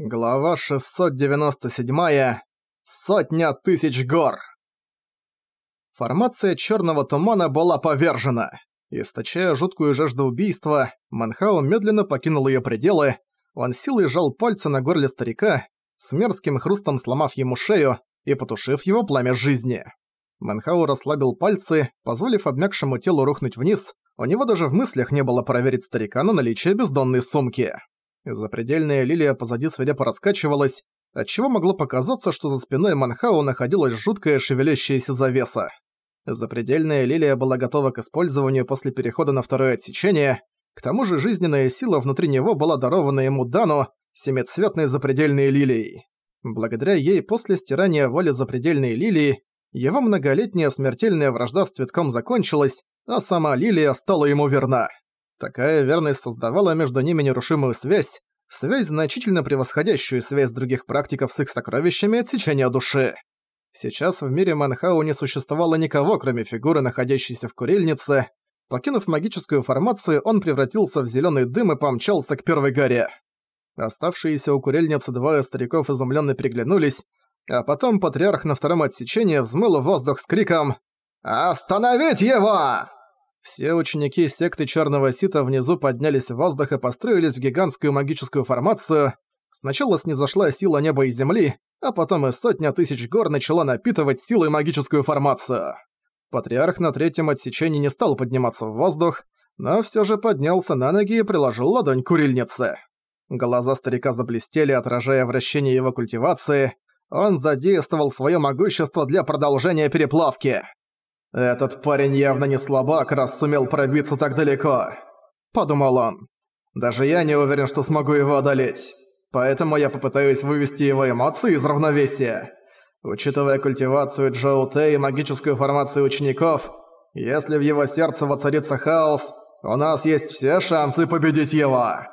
Глава 697. Сотня тысяч гор. Формация черного тумана была повержена. Источая жуткую жажду убийства, Манхао медленно покинул ее пределы. Он силой сжал пальцы на горле старика, с мерзким хрустом сломав ему шею и потушив его пламя жизни. Манхао расслабил пальцы, позволив обмякшему телу рухнуть вниз. У него даже в мыслях не было проверить старика на наличие бездонной сумки. Запредельная лилия позади свирепо раскачивалась, отчего могло показаться, что за спиной Манхау находилась жуткая шевелящаяся завеса. Запредельная лилия была готова к использованию после перехода на второе отсечение, к тому же жизненная сила внутри него была дарована ему Дану, семицветной запредельной лилией. Благодаря ей после стирания воли запредельной лилии, его многолетняя смертельная вражда с цветком закончилась, а сама лилия стала ему верна. Такая верность создавала между ними нерушимую связь, связь, значительно превосходящую связь других практиков с их сокровищами отсечения души. Сейчас в мире Манхау не существовало никого, кроме фигуры, находящейся в курильнице. Покинув магическую формацию, он превратился в зеленый дым и помчался к первой горе. Оставшиеся у курильницы двое стариков изумленно переглянулись, а потом патриарх на втором отсечении взмыл воздух с криком «Остановить его!» Все ученики секты Черного Сита внизу поднялись в воздух и построились в гигантскую магическую формацию. Сначала снизошла сила неба и земли, а потом и сотня тысяч гор начала напитывать силой магическую формацию. Патриарх на третьем отсечении не стал подниматься в воздух, но все же поднялся на ноги и приложил ладонь к курильнице. Глаза старика заблестели, отражая вращение его культивации. Он задействовал свое могущество для продолжения переплавки. «Этот парень явно не слабак, раз сумел пробиться так далеко», — подумал он. «Даже я не уверен, что смогу его одолеть. Поэтому я попытаюсь вывести его эмоции из равновесия. Учитывая культивацию Джоу Тэ и магическую формацию учеников, если в его сердце воцарится хаос, у нас есть все шансы победить его».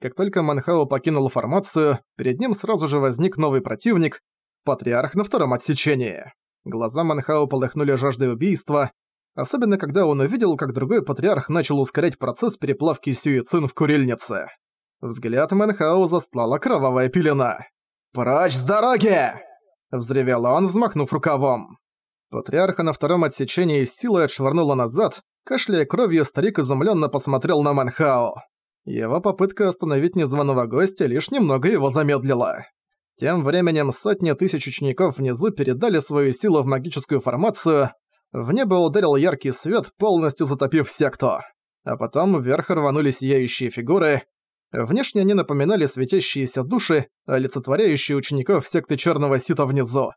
Как только Манхао покинул формацию, перед ним сразу же возник новый противник — Патриарх на втором отсечении. Глаза Манхао полыхнули жаждой убийства, особенно когда он увидел, как другой патриарх начал ускорять процесс переплавки Сюицин в курильнице. Взгляд Манхао застлала кровавая пелена. «Прочь с дороги!» – взревел он, взмахнув рукавом. Патриарха на втором отсечении силой отшвырнула назад, кашляя кровью, старик изумленно посмотрел на Манхао. Его попытка остановить незваного гостя лишь немного его замедлила. Тем временем сотни тысяч учеников внизу передали свою силу в магическую формацию, в небо ударил яркий свет, полностью затопив секту. А потом вверх рванули сияющие фигуры. Внешне они напоминали светящиеся души, олицетворяющие учеников секты Черного Сита внизу.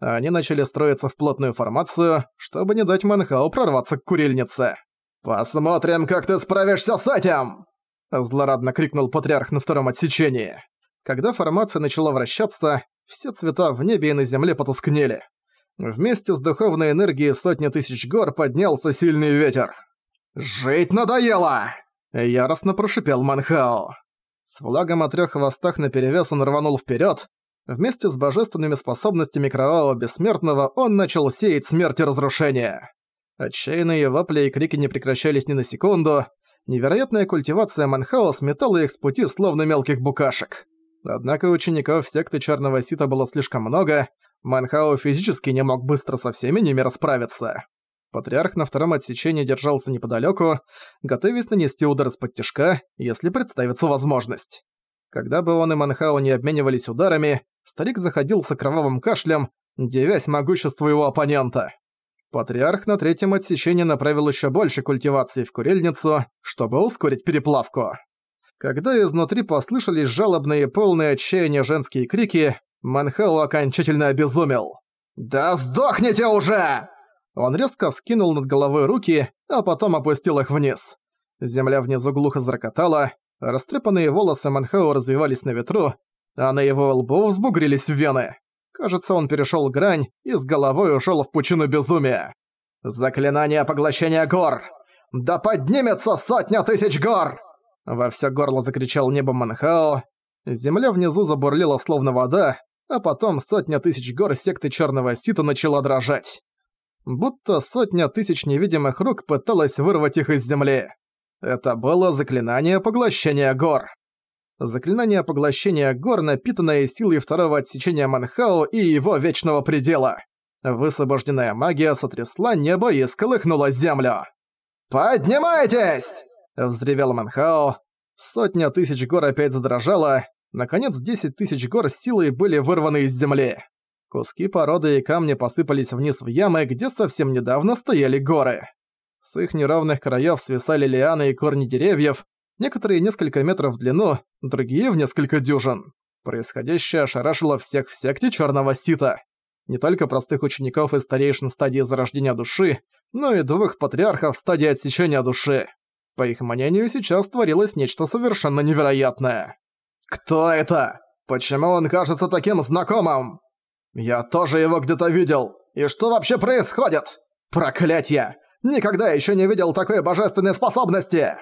Они начали строиться в плотную формацию, чтобы не дать Манхау прорваться к курильнице. «Посмотрим, как ты справишься с этим!» Злорадно крикнул Патриарх на втором отсечении. Когда формация начала вращаться, все цвета в небе и на земле потускнели. Вместе с духовной энергией сотни тысяч гор поднялся сильный ветер. «Жить надоело!» – яростно прошипел Манхао. С флагом о трёх хвостах наперевес он рванул вперед. Вместе с божественными способностями Кровавого Бессмертного он начал сеять смерть и разрушение. Отчаянные вопли и крики не прекращались ни на секунду. Невероятная культивация Манхао сметала их с пути словно мелких букашек. Однако учеников секты Черного Сита было слишком много, Манхао физически не мог быстро со всеми ними расправиться. Патриарх на втором отсечении держался неподалеку, готовясь нанести удар из-под тяжка, если представится возможность. Когда бы он и Манхао не обменивались ударами, старик заходился кровавым кашлем, девясь могуществу его оппонента. Патриарх на третьем отсечении направил еще больше культивации в курильницу, чтобы ускорить переплавку. Когда изнутри послышались жалобные, полные отчаяния женские крики, Манхау окончательно обезумел. «Да сдохните уже!» Он резко вскинул над головой руки, а потом опустил их вниз. Земля внизу глухо зарокотала, растрепанные волосы Манхау развивались на ветру, а на его лбу взбугрились вены. Кажется, он перешел грань и с головой ушел в пучину безумия. «Заклинание поглощения гор! Да поднимется сотня тысяч гор!» Во всё горло закричал небо Манхао. Земля внизу забурлила словно вода, а потом сотня тысяч гор секты Чёрного Сита начала дрожать. Будто сотня тысяч невидимых рук пыталась вырвать их из земли. Это было заклинание поглощения гор. Заклинание поглощения гор, напитанное силой второго отсечения Манхао и его вечного предела. Высвобожденная магия сотрясла небо и сколыхнула землю. «Поднимайтесь!» – взревел Манхао. Сотня тысяч гор опять задрожала. Наконец, десять тысяч гор силой были вырваны из земли. Куски породы и камни посыпались вниз в ямы, где совсем недавно стояли горы. С их неровных краев свисали лианы и корни деревьев, некоторые несколько метров в длину, другие в несколько дюжин. Происходящее ошарашило всех в секте Черного Сита. Не только простых учеников из старейшин стадии зарождения души, но и двух патриархов стадии отсечения души. По их мнению, сейчас творилось нечто совершенно невероятное. «Кто это? Почему он кажется таким знакомым?» «Я тоже его где-то видел. И что вообще происходит? Проклятье! Никогда еще не видел такой божественной способности!»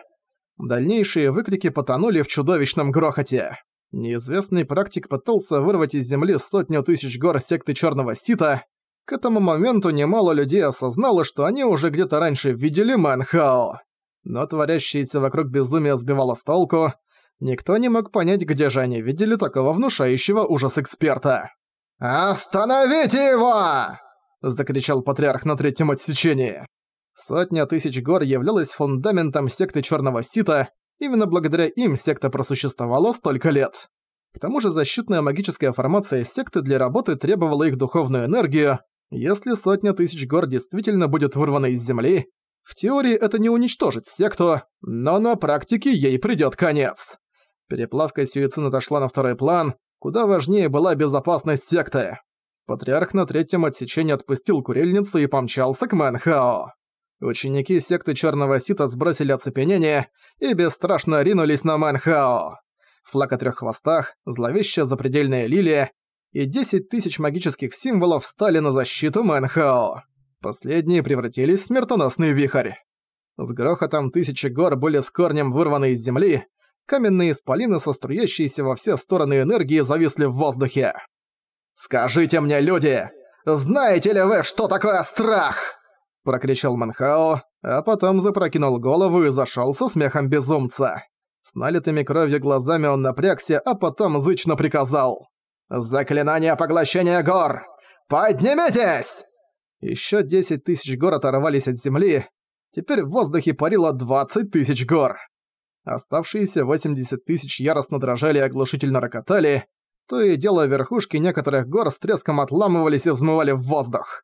Дальнейшие выкрики потонули в чудовищном грохоте. Неизвестный практик пытался вырвать из земли сотню тысяч гор секты Черного Сита. К этому моменту немало людей осознало, что они уже где-то раньше видели Манхао. Но творящееся вокруг безумие сбивало с толку. Никто не мог понять, где же они видели такого внушающего ужас эксперта. «Остановите его!» – закричал патриарх на третьем отсечении. Сотня тысяч гор являлась фундаментом секты Черного Сита, именно благодаря им секта просуществовала столько лет. К тому же защитная магическая формация секты для работы требовала их духовную энергию. Если сотня тысяч гор действительно будет вырвана из земли, в теории это не уничтожит секту, но на практике ей придёт конец. Переплавка Сюицин отошла на второй план, Куда важнее была безопасность секты. Патриарх на третьем отсечении отпустил курильницу и помчался к Мэнхао. Ученики секты Черного Сита сбросили оцепенение и бесстрашно ринулись на Мэнхао. Флаг о трёх хвостах, зловещая запредельная лилия и 10 тысяч магических символов встали на защиту Мэнхао. Последние превратились в смертоносный вихрь. С грохотом тысячи гор были с корнем вырваны из земли, каменные исполины со струящейся во все стороны энергии зависли в воздухе. «Скажите мне, люди, знаете ли вы, что такое страх?» прокричал Манхао, а потом запрокинул голову и зашёл со смехом безумца. С налитыми кровью глазами он напрягся, а потом зычно приказал. «Заклинание поглощения гор! Поднимитесь!» Ещё десять тысяч гор оторвались от земли. Теперь в воздухе парило двадцать тысяч гор. Оставшиеся 80 тысяч яростно дрожали и оглушительно рокотали, то и дело верхушки некоторых гор с треском отламывались и взмывали в воздух.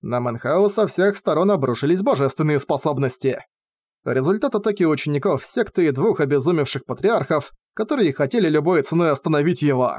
На Мэнхау со всех сторон обрушились божественные способности. Результат атаки учеников секты и двух обезумевших патриархов, которые хотели любой ценой остановить его.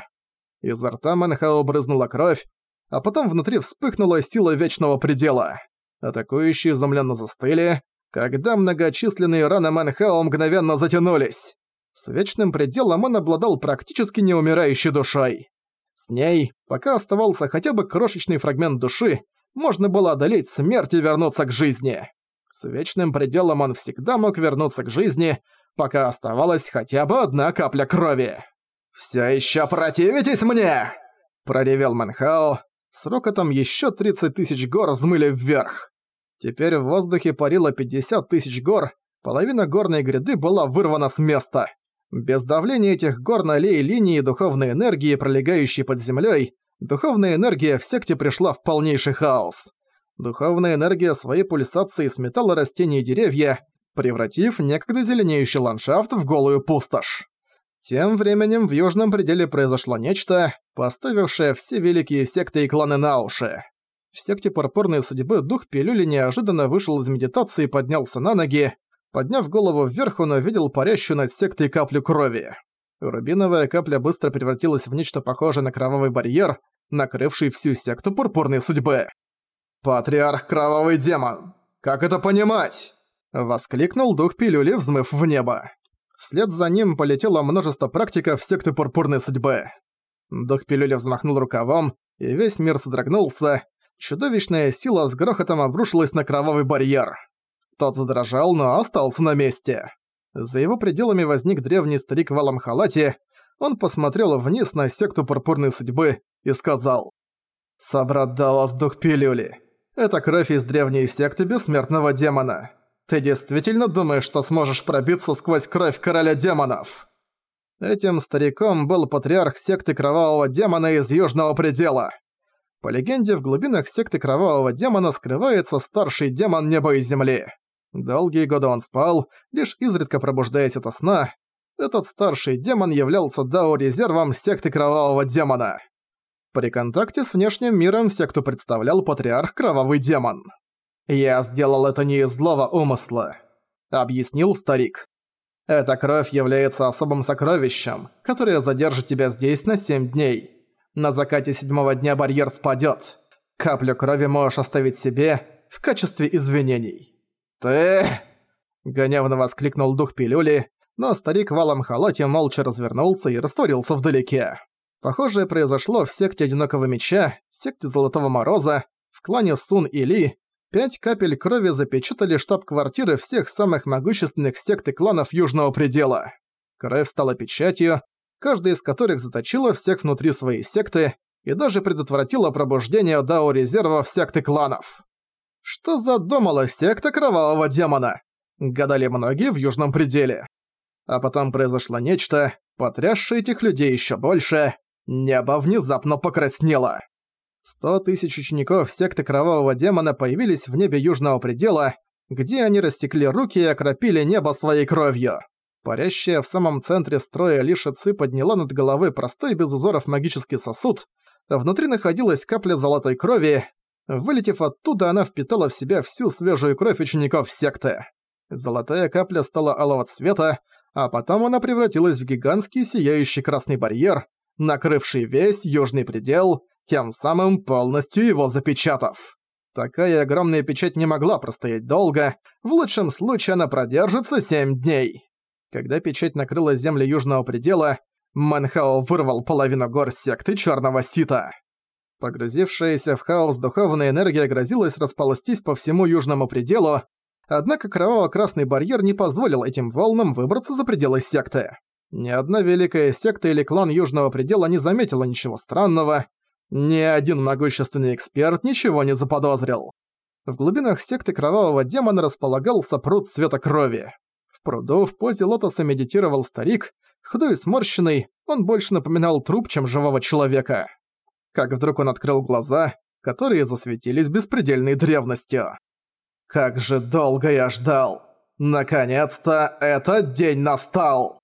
Изо рта Мэнхау брызнула кровь, а потом внутри вспыхнула сила Вечного Предела. Атакующие изумленно застыли, когда многочисленные раны Манхао мгновенно затянулись. С вечным пределом он обладал практически неумирающей душой. С ней, пока оставался хотя бы крошечный фрагмент души, можно было одолеть смерть и вернуться к жизни. С вечным пределом он всегда мог вернуться к жизни, пока оставалась хотя бы одна капля крови. «Всё ещё противитесь мне?» – проревел Манхао. С рокотом ещё 30 тысяч гор взмыли вверх. Теперь в воздухе парило 50 тысяч гор, половина горной гряды была вырвана с места. Без давления этих гор на аллее линии духовной энергии, пролегающей под землей, духовная энергия в секте пришла в полнейший хаос. Духовная энергия своей пульсацией сметала растения и деревья, превратив некогда зеленеющий ландшафт в голую пустошь. Тем временем в южном пределе произошло нечто, поставившее все великие секты и кланы на уши. В секте пурпурной судьбы дух пилюли неожиданно вышел из медитации и поднялся на ноги. Подняв голову вверх, он увидел парящую над сектой каплю крови. Рубиновая капля быстро превратилась в нечто похожее на кровавый барьер, накрывший всю секту пурпурной судьбы. «Патриарх Кровавый Демон! Как это понимать?» Воскликнул дух пилюли, взмыв в небо. Вслед за ним полетело множество практиков секты пурпурной судьбы. Дух пилюли взмахнул рукавом, и весь мир содрогнулся, чудовищная сила с грохотом обрушилась на кровавый барьер. Тот задрожал, но остался на месте. За его пределами возник древний старик в алом халате. Он посмотрел вниз на секту пурпурной судьбы и сказал. «Собрат Далас дух пилюли. Это кровь из древней секты бессмертного демона. Ты действительно думаешь, что сможешь пробиться сквозь кровь короля демонов?» Этим стариком был патриарх секты Кровавого Демона из Южного Предела. По легенде, в глубинах секты Кровавого Демона скрывается старший демон Неба и Земли. Долгие годы он спал, лишь изредка пробуждаясь ото сна. Этот старший демон являлся Дао-резервом секты Кровавого Демона. При контакте с внешним миром секту представлял патриарх Кровавый Демон. «Я сделал это не из злого умысла», — объяснил старик. «Эта кровь является особым сокровищем, которое задержит тебя здесь на семь дней. На закате седьмого дня барьер спадет. Каплю крови можешь оставить себе в качестве извинений». «Ты...» — гневно воскликнул дух пилюли, но старик в алом молча развернулся и растворился вдалеке. Похожее произошло в секте Одинокого Меча, секте Золотого Мороза, в клане Сун и Ли, Пять капель крови запечатали штаб-квартиры всех самых могущественных сект и кланов Южного Предела. Кровь стала печатью, каждая из которых заточила всех внутри своей секты и даже предотвратила пробуждение Дао-резервов секты кланов. Что задумала секта Кровавого Демона? Гадали многие в Южном Пределе. А потом произошло нечто, потрясшее этих людей еще больше. Небо внезапно покраснело. Сто тысяч учеников секты Кровавого Демона появились в небе Южного Предела, где они рассекли руки и окропили небо своей кровью. Парящая в самом центре строя Лиша Ци подняла над головой простой без узоров магический сосуд. Внутри находилась капля золотой крови. Вылетев оттуда, она впитала в себя всю свежую кровь учеников секты. Золотая капля стала алого цвета, а потом она превратилась в гигантский сияющий красный барьер, накрывший весь южный предел, тем самым полностью его запечатав. Такая огромная печать не могла простоять долго, в лучшем случае она продержится 7 дней. Когда печать накрыла земли Южного Предела, Манхао вырвал половину гор секты Черного Сита. Погрузившаяся в хаос духовная энергия грозилась расползтись по всему Южному Пределу, однако кроваво-красный барьер не позволил этим волнам выбраться за пределы секты. Ни одна великая секта или клан Южного Предела не заметила ничего странного, ни один могущественный эксперт ничего не заподозрил. В глубинах секты Кровавого Демона располагался пруд цвета крови. В пруду в позе лотоса медитировал старик, худой и сморщенный, он больше напоминал труп, чем живого человека. Как вдруг он открыл глаза, которые засветились беспредельной древностью. «Как же долго я ждал! Наконец-то этот день настал!»